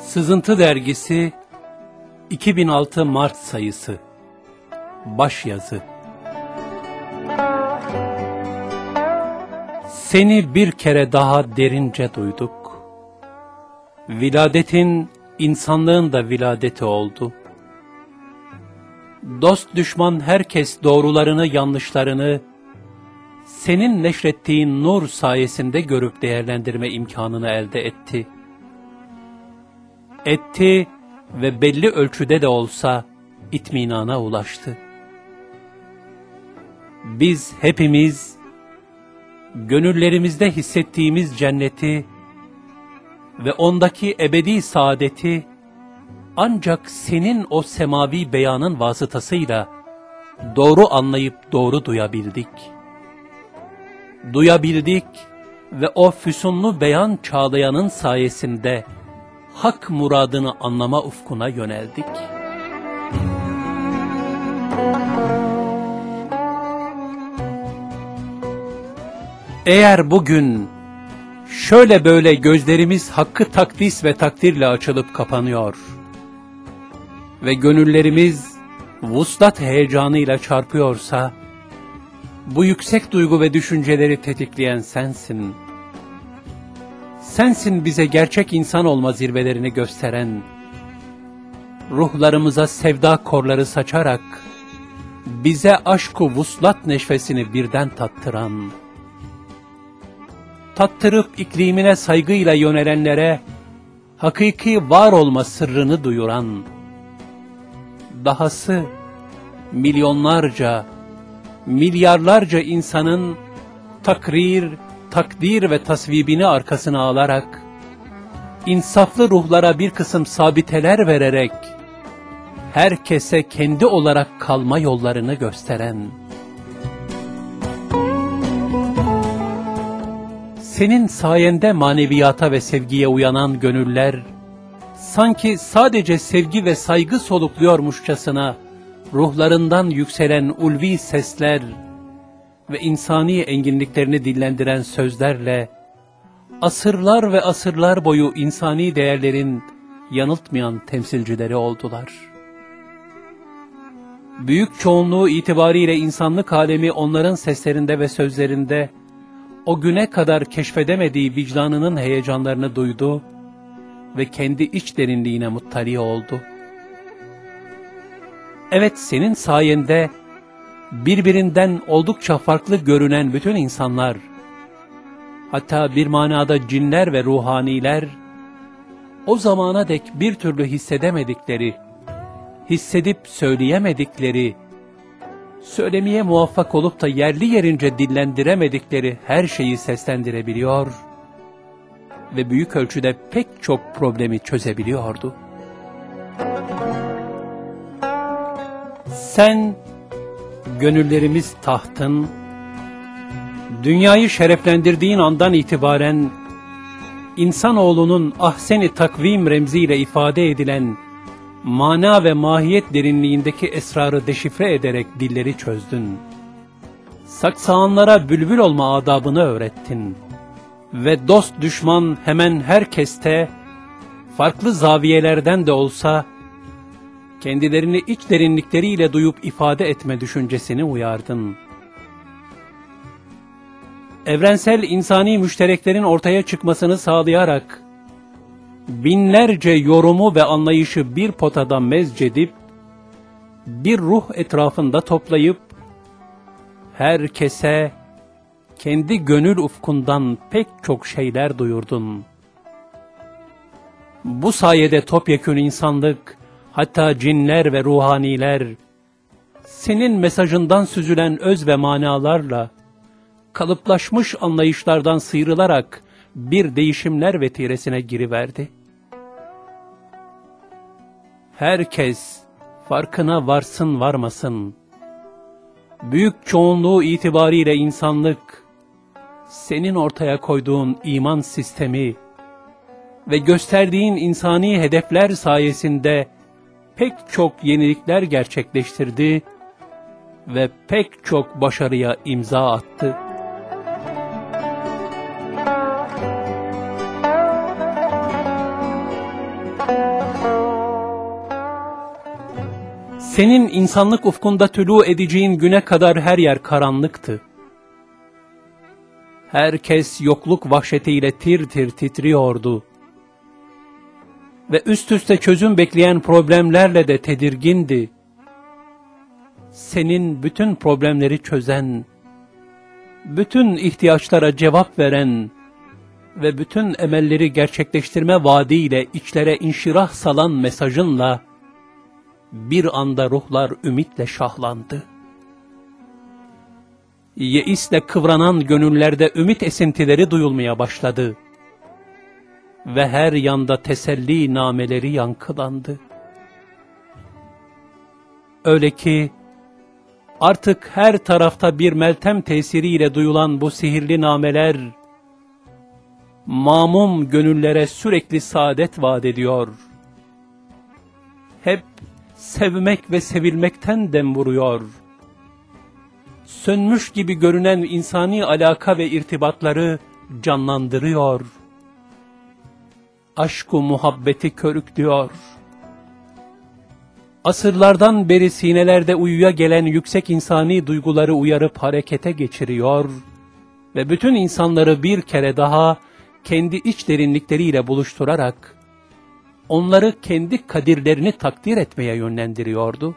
Sızıntı Dergisi 2006 Mart sayısı. Başyazı Seni bir kere daha derince duyduk. Viladetin insanlığın da viladeti oldu. Dost düşman herkes doğrularını yanlışlarını senin neşrettiğin nur sayesinde görüp değerlendirme imkanını elde etti.'' etti ve belli ölçüde de olsa itminana ulaştı. Biz hepimiz gönüllerimizde hissettiğimiz cenneti ve ondaki ebedi saadeti ancak senin o semavi beyanın vasıtasıyla doğru anlayıp doğru duyabildik. Duyabildik ve o füsunlu beyan çağlayanın sayesinde hak muradını anlama ufkuna yöneldik. Eğer bugün şöyle böyle gözlerimiz hakkı takdis ve takdirle açılıp kapanıyor ve gönüllerimiz vuslat heyecanıyla çarpıyorsa, bu yüksek duygu ve düşünceleri tetikleyen sensin.'' Sensin bize gerçek insan olma zirvelerini gösteren, ruhlarımıza sevda korları saçarak, bize aşku vuslat neşvesini birden tattıran, tattırıp iklimine saygıyla yönelenlere, hakiki var olma sırrını duyuran, dahası milyonlarca, milyarlarca insanın takrir, takdir ve tasvibini arkasına alarak, insaflı ruhlara bir kısım sabiteler vererek, herkese kendi olarak kalma yollarını gösteren, senin sayende maneviyata ve sevgiye uyanan gönüller, sanki sadece sevgi ve saygı solukluyormuşçasına, ruhlarından yükselen ulvi sesler, ve insani enginliklerini dillendiren sözlerle, asırlar ve asırlar boyu insani değerlerin yanıltmayan temsilcileri oldular. Büyük çoğunluğu itibariyle insanlık alemi onların seslerinde ve sözlerinde, o güne kadar keşfedemediği vicdanının heyecanlarını duydu ve kendi iç derinliğine muttali oldu. Evet senin sayende, birbirinden oldukça farklı görünen bütün insanlar, hatta bir manada cinler ve ruhaniler, o zamana dek bir türlü hissedemedikleri, hissedip söyleyemedikleri, söylemeye muvaffak olup da yerli yerince dillendiremedikleri her şeyi seslendirebiliyor ve büyük ölçüde pek çok problemi çözebiliyordu. Sen gönüllerimiz tahtın, dünyayı şereflendirdiğin andan itibaren, insanoğlunun ahseni takvim remziyle ifade edilen, mana ve mahiyet derinliğindeki esrarı deşifre ederek dilleri çözdün. Saksağanlara bülbül olma adabını öğrettin. Ve dost düşman hemen herkeste, farklı zaviyelerden de olsa, kendilerini iç derinlikleriyle duyup ifade etme düşüncesini uyardın. Evrensel insani müştereklerin ortaya çıkmasını sağlayarak, binlerce yorumu ve anlayışı bir potada mezcedip, bir ruh etrafında toplayıp, herkese kendi gönül ufkundan pek çok şeyler duyurdun. Bu sayede topyekün insanlık, hatta cinler ve ruhaniler, senin mesajından süzülen öz ve manalarla, kalıplaşmış anlayışlardan sıyrılarak bir değişimler vetiresine giriverdi. Herkes farkına varsın varmasın, büyük çoğunluğu itibariyle insanlık, senin ortaya koyduğun iman sistemi ve gösterdiğin insani hedefler sayesinde pek çok yenilikler gerçekleştirdi ve pek çok başarıya imza attı. Senin insanlık ufkunda tülü edeceğin güne kadar her yer karanlıktı. Herkes yokluk vahşetiyle tir tir titriyordu. Ve üst üste çözüm bekleyen problemlerle de tedirgindi. Senin bütün problemleri çözen, bütün ihtiyaçlara cevap veren ve bütün emelleri gerçekleştirme vaadiyle içlere inşirah salan mesajınla, bir anda ruhlar ümitle şahlandı. Yeisle kıvranan gönüllerde ümit esintileri duyulmaya başladı. Ve her yanda teselli nameleri yankılandı. Öyle ki artık her tarafta bir meltem tesiriyle duyulan bu sihirli nameler, mamum gönüllere sürekli saadet vaat ediyor. Hep sevmek ve sevilmekten dem vuruyor. Sönmüş gibi görünen insani alaka ve irtibatları canlandırıyor. Aşku muhabbeti körüklüyor. Asırlardan beri sinelerde uyuya gelen yüksek insani duyguları uyarıp harekete geçiriyor ve bütün insanları bir kere daha kendi iç derinlikleriyle buluşturarak onları kendi kadirlerini takdir etmeye yönlendiriyordu.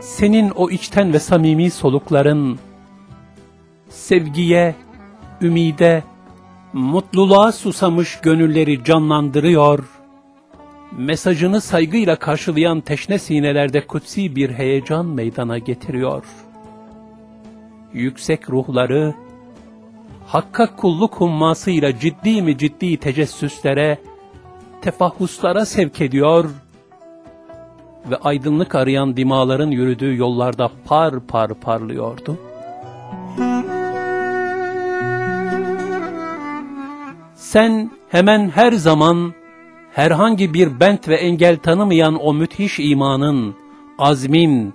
Senin o içten ve samimi solukların, sevgiye, ümide, mutluluğa susamış gönülleri canlandırıyor, mesajını saygıyla karşılayan teşne sinelerde kutsi bir heyecan meydana getiriyor.'' Yüksek ruhları, Hakka kulluk hummasıyla ciddi mi ciddi tecessüslere, tefahhuslara sevk ediyor ve aydınlık arayan dimaların yürüdüğü yollarda par par parlıyordu. Sen hemen her zaman herhangi bir bent ve engel tanımayan o müthiş imanın, azmin,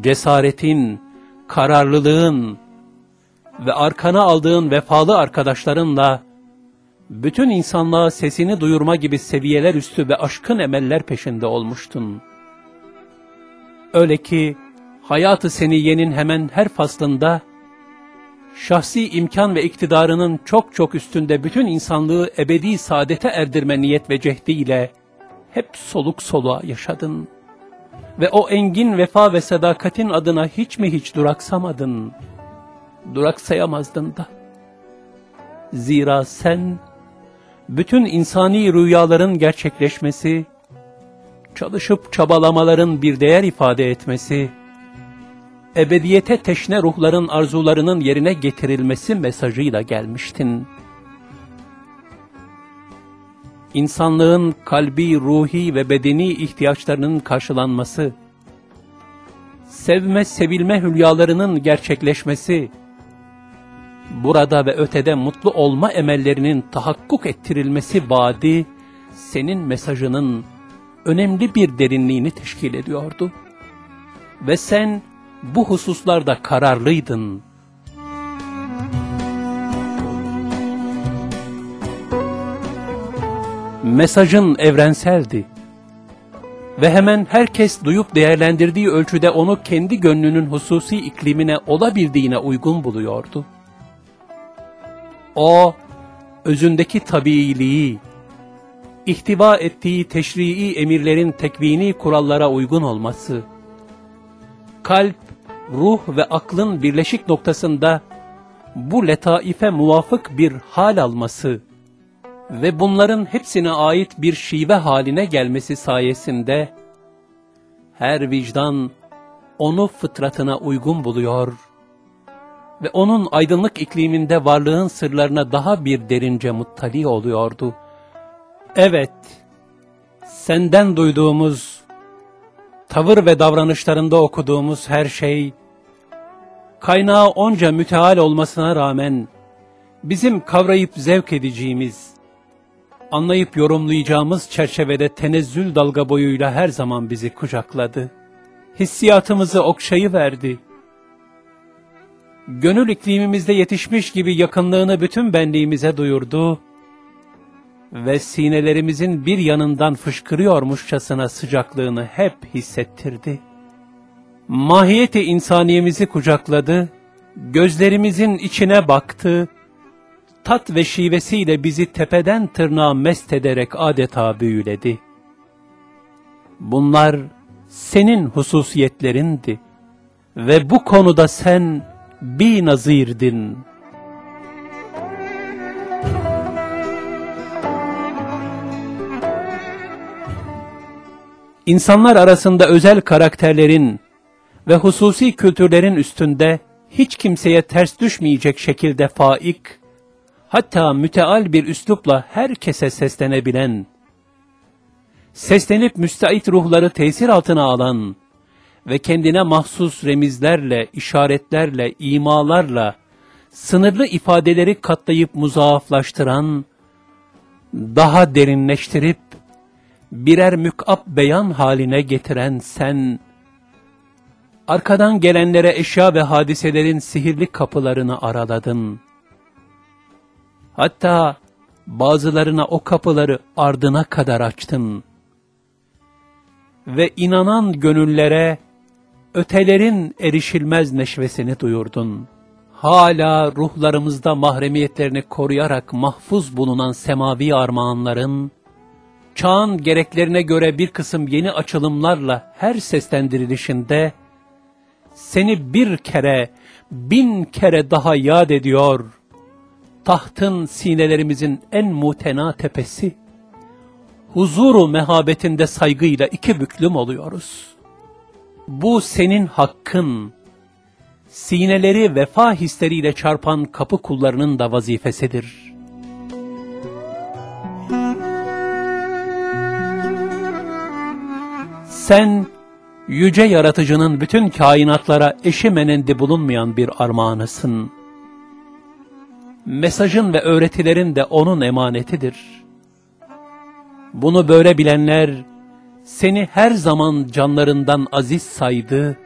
cesaretin, kararlılığın ve arkana aldığın vefalı arkadaşlarınla bütün insanlığa sesini duyurma gibi seviyeler üstü ve aşkın emeller peşinde olmuştun. Öyle ki hayatı seniyenin hemen her faslında şahsi imkan ve iktidarının çok çok üstünde bütün insanlığı ebedi saadete erdirme niyet ve cehdiyle hep soluk soluğa yaşadın.'' Ve o engin vefa ve sadakatin adına hiç mi hiç duraksamadın? Duraksayamazdın da. Zira sen, bütün insani rüyaların gerçekleşmesi, çalışıp çabalamaların bir değer ifade etmesi, ebediyete teşne ruhların arzularının yerine getirilmesi mesajıyla gelmiştin.'' İnsanlığın kalbi, ruhi ve bedeni ihtiyaçlarının karşılanması, sevme, sevilme hülyalarının gerçekleşmesi, burada ve ötede mutlu olma emellerinin tahakkuk ettirilmesi vaadi, senin mesajının önemli bir derinliğini teşkil ediyordu. Ve sen bu hususlarda kararlıydın.'' Mesajın evrenseldi. Ve hemen herkes duyup değerlendirdiği ölçüde onu kendi gönlünün hususi iklimine olabildiğine uygun buluyordu. O, özündeki tabiiliği, ihtiva ettiği teşrii emirlerin tekvini kurallara uygun olması, kalp, ruh ve aklın birleşik noktasında bu letaife muvafık bir hal alması, ve bunların hepsine ait bir şive haline gelmesi sayesinde her vicdan onu fıtratına uygun buluyor ve onun aydınlık ikliminde varlığın sırlarına daha bir derince muttali oluyordu. Evet, senden duyduğumuz tavır ve davranışlarında okuduğumuz her şey, kaynağı onca müteal olmasına rağmen, bizim kavrayıp zevk edeceğimiz, anlayıp yorumlayacağımız çerçevede tenezzül dalga boyuyla her zaman bizi kucakladı. Hissiyatımızı okşayı verdi. Gönül iklimimizde yetişmiş gibi yakınlığını bütün benliğimize duyurdu ve sinelerimizin bir yanından fışkırıyormuşçasına sıcaklığını hep hissettirdi. Mahiyeti insaniyemizi kucakladı, gözlerimizin içine baktı, tat ve şivesiyle bizi tepeden tırnağa mest ederek adeta büyüledi. Bunlar senin hususiyetlerindi ve bu konuda sen bir nazirdin. İnsanlar arasında özel karakterlerin ve hususi kültürlerin üstünde hiç kimseye ters düşmeyecek şekilde faik, hatta müteal bir üslupla herkese seslenebilen, seslenip müstait ruhları tesir altına alan ve kendine mahsus remizlerle, işaretlerle, imalarla, sınırlı ifadeleri katlayıp muzaaflaştıran, daha derinleştirip, birer mükap beyan haline getiren sen, arkadan gelenlere eşya ve hadiselerin sihirli kapılarını araladın. Hatta bazılarına o kapıları ardına kadar açtın. Ve inanan gönüllere ötelerin erişilmez neşvesini duyurdun. Hala ruhlarımızda mahremiyetlerini koruyarak mahfuz bulunan semavi armağanların, çağın gereklerine göre bir kısım yeni açılımlarla her seslendirilişinde, seni bir kere, bin kere daha yad ediyor, tahtın sinelerimizin en mutena tepesi, huzuru mehabetinde saygıyla iki büklüm oluyoruz. Bu senin hakkın, sineleri vefa hisleriyle çarpan kapı kullarının da vazifesidir.'' Sen, yüce yaratıcının bütün kainatlara eşi menendi bulunmayan bir armağanısın. Mesajın ve öğretilerin de onun emanetidir. Bunu böyle bilenler, seni her zaman canlarından aziz saydı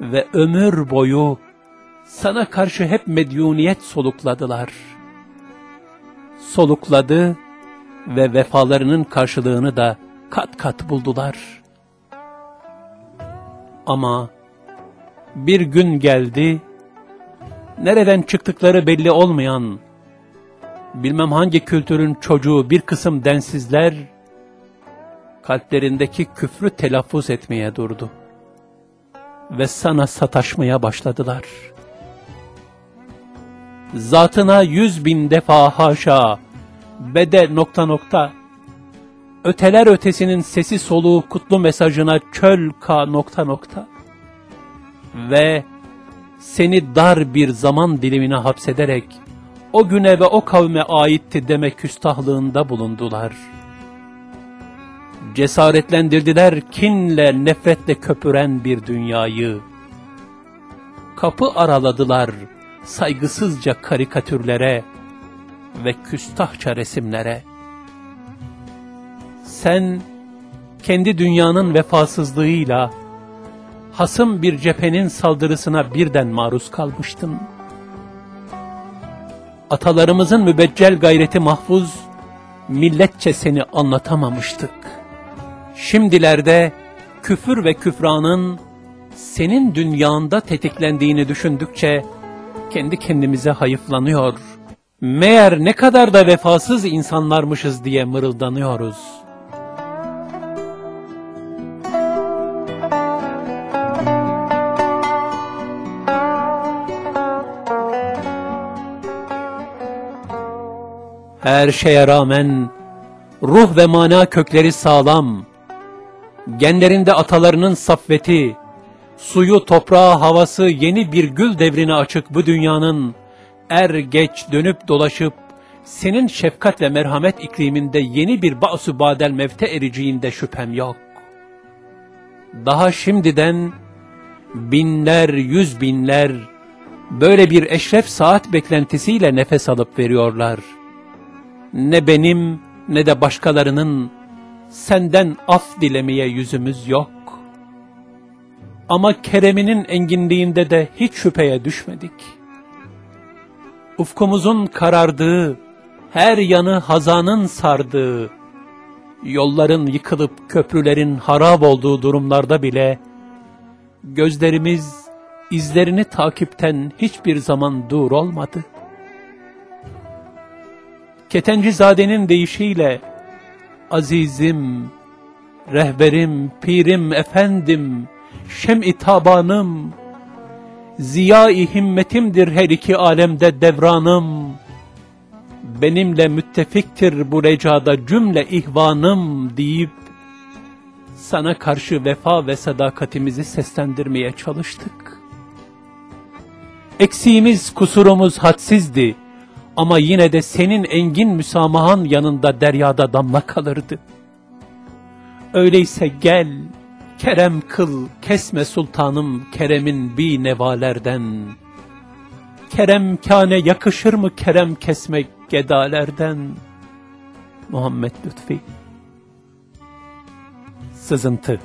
ve ömür boyu sana karşı hep medyuniyet solukladılar. Solukladı ve vefalarının karşılığını da kat kat buldular.'' Ama bir gün geldi, nereden çıktıkları belli olmayan, bilmem hangi kültürün çocuğu bir kısım densizler, kalplerindeki küfrü telaffuz etmeye durdu. Ve sana sataşmaya başladılar. Zatına yüz bin defa haşa, bede nokta nokta, öteler ötesinin sesi soluğu kutlu mesajına çöl ka nokta nokta ve seni dar bir zaman dilimine hapsederek o güne ve o kavme aitti deme küstahlığında bulundular. Cesaretlendirdiler kinle nefretle köpüren bir dünyayı. Kapı araladılar saygısızca karikatürlere ve küstahça resimlere sen kendi dünyanın vefasızlığıyla hasım bir cephenin saldırısına birden maruz kalmıştın. Atalarımızın mübeccel gayreti mahfuz, milletçe seni anlatamamıştık. Şimdilerde küfür ve küfranın senin dünyanda tetiklendiğini düşündükçe kendi kendimize hayıflanıyor. Meğer ne kadar da vefasız insanlarmışız diye mırıldanıyoruz.'' Her şeye rağmen ruh ve mana kökleri sağlam. Genlerinde atalarının saffeti, suyu, toprağı, havası yeni bir gül devrine açık bu dünyanın er geç dönüp dolaşıp senin şefkat ve merhamet ikliminde yeni bir ba'su badel mevte ericiğinde şüphem yok. daha şimdiden binler, yüz binler böyle bir eşref saat beklentisiyle nefes alıp veriyorlar. Ne benim ne de başkalarının senden af dilemeye yüzümüz yok. Ama kereminin enginliğinde de hiç şüpheye düşmedik. Ufkumuzun karardığı, her yanı hazanın sardığı, yolların yıkılıp köprülerin harap olduğu durumlarda bile, gözlerimiz izlerini takipten hiçbir zaman dur olmadı. Ketencizade'nin deyişiyle, azizim, rehberim, pirim, efendim, şem-i tabanım, ziya-i himmetimdir her iki alemde devranım, benimle müttefiktir bu recada cümle ihvanım deyip, sana karşı vefa ve sadakatimizi seslendirmeye çalıştık. Eksiğimiz, kusurumuz hadsizdi ama yine de senin engin müsamahan yanında deryada damla kalırdı. Öyleyse gel, kerem kıl, kesme sultanım keremin bi nevalerden. Kerem kâne yakışır mı kerem kesmek gedalerden? Muhammed Lütfi Sızıntı